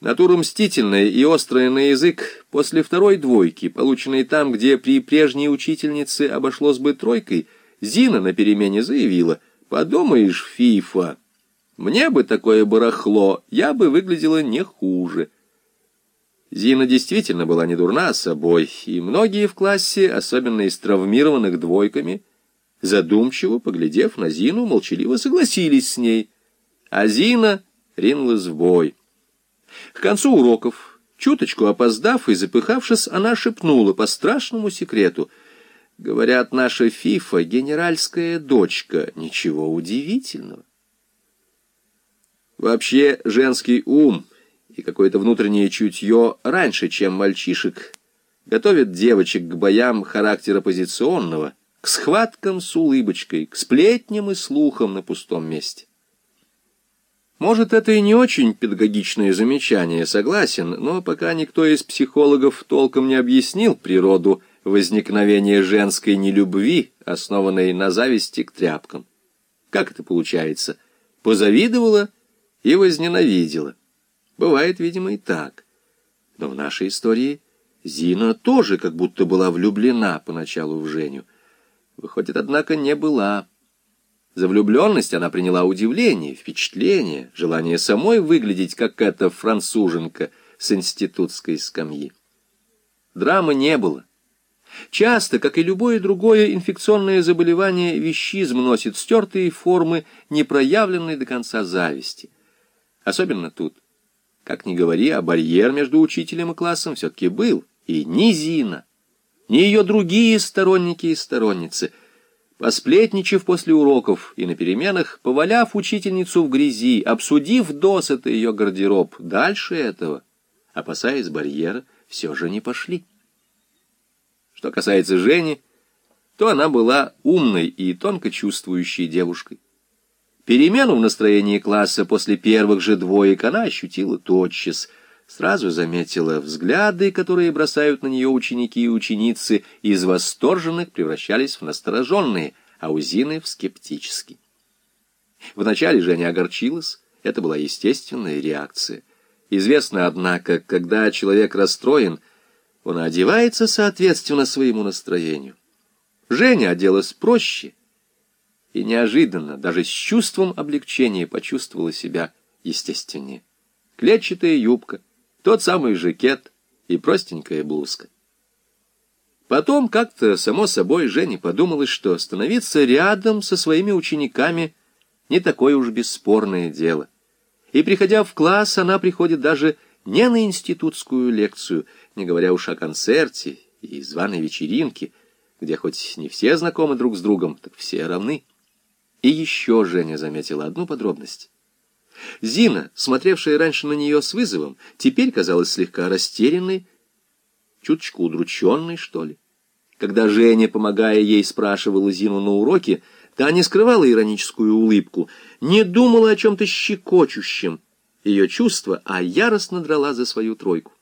Натура мстительная и острая на язык после второй двойки, полученной там, где при прежней учительнице обошлось бы тройкой, Зина на перемене заявила, «Подумаешь, Фифа, мне бы такое барахло, я бы выглядела не хуже». Зина действительно была не дурна собой, и многие в классе, особенно из травмированных двойками, задумчиво, поглядев на Зину, молчаливо согласились с ней, а Зина ринулась в бой. К концу уроков, чуточку опоздав и запыхавшись, она шепнула по страшному секрету. Говорят, наша Фифа — генеральская дочка. Ничего удивительного. Вообще, женский ум и какое-то внутреннее чутье раньше, чем мальчишек, готовят девочек к боям характера позиционного, к схваткам с улыбочкой, к сплетням и слухам на пустом месте. Может, это и не очень педагогичное замечание, согласен, но пока никто из психологов толком не объяснил природу возникновения женской нелюбви, основанной на зависти к тряпкам. Как это получается? Позавидовала и возненавидела. Бывает, видимо, и так. Но в нашей истории Зина тоже как будто была влюблена поначалу в Женю. Выходит, однако, не была. За влюбленность она приняла удивление, впечатление, желание самой выглядеть, как эта француженка с институтской скамьи. Драмы не было. Часто, как и любое другое инфекционное заболевание, вещизм носит стертые формы непроявленной до конца зависти. Особенно тут. Как ни говори, а барьер между учителем и классом все-таки был. И ни Зина, ни ее другие сторонники и сторонницы – Посплетничав после уроков и на переменах, поваляв учительницу в грязи, обсудив досыта ее гардероб, дальше этого, опасаясь барьера, все же не пошли. Что касается Жени, то она была умной и тонко чувствующей девушкой. Перемену в настроении класса после первых же двоек она ощутила тотчас — сразу заметила взгляды, которые бросают на нее ученики и ученицы, из восторженных превращались в настороженные, а у Зины в скептические. Вначале Женя огорчилась, это была естественная реакция. Известно, однако, когда человек расстроен, он одевается соответственно своему настроению. Женя оделась проще и неожиданно, даже с чувством облегчения, почувствовала себя естественнее. Клетчатая юбка — тот самый жакет и простенькая блузка. Потом как-то, само собой, Жене подумалось, что становиться рядом со своими учениками не такое уж бесспорное дело. И, приходя в класс, она приходит даже не на институтскую лекцию, не говоря уж о концерте и званой вечеринке, где хоть не все знакомы друг с другом, так все равны. И еще Женя заметила одну подробность. Зина, смотревшая раньше на нее с вызовом, теперь казалась слегка растерянной, чуточку удрученной, что ли. Когда Женя, помогая ей, спрашивала Зину на уроке, та не скрывала ироническую улыбку, не думала о чем-то щекочущем ее чувства, а яростно драла за свою тройку.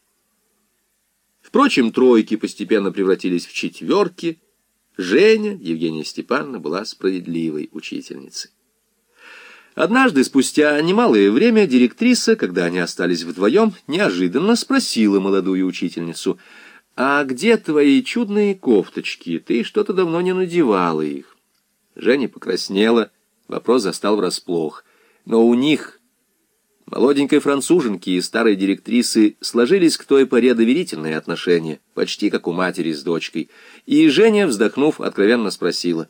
Впрочем, тройки постепенно превратились в четверки. Женя, Евгения Степановна, была справедливой учительницей. Однажды, спустя немалое время, директриса, когда они остались вдвоем, неожиданно спросила молодую учительницу, «А где твои чудные кофточки? Ты что-то давно не надевала их». Женя покраснела, вопрос застал врасплох. Но у них, молоденькой француженки и старой директрисы, сложились к той поре доверительные отношения, почти как у матери с дочкой. И Женя, вздохнув, откровенно спросила,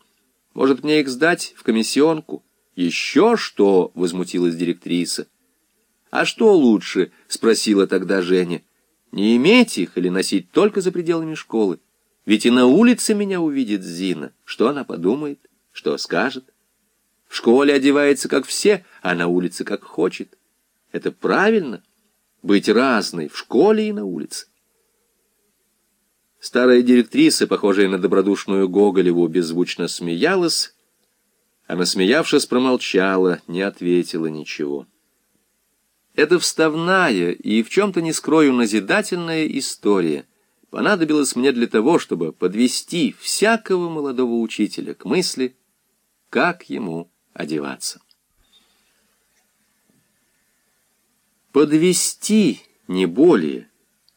«Может, мне их сдать в комиссионку?» «Еще что?» — возмутилась директриса. «А что лучше?» — спросила тогда Женя. «Не иметь их или носить только за пределами школы? Ведь и на улице меня увидит Зина. Что она подумает? Что скажет? В школе одевается как все, а на улице как хочет. Это правильно? Быть разной в школе и на улице». Старая директриса, похожая на добродушную Гоголеву, беззвучно смеялась, а насмеявшись, промолчала, не ответила ничего. Это вставная и, в чем-то не скрою, назидательная история понадобилась мне для того, чтобы подвести всякого молодого учителя к мысли, как ему одеваться. Подвести не более.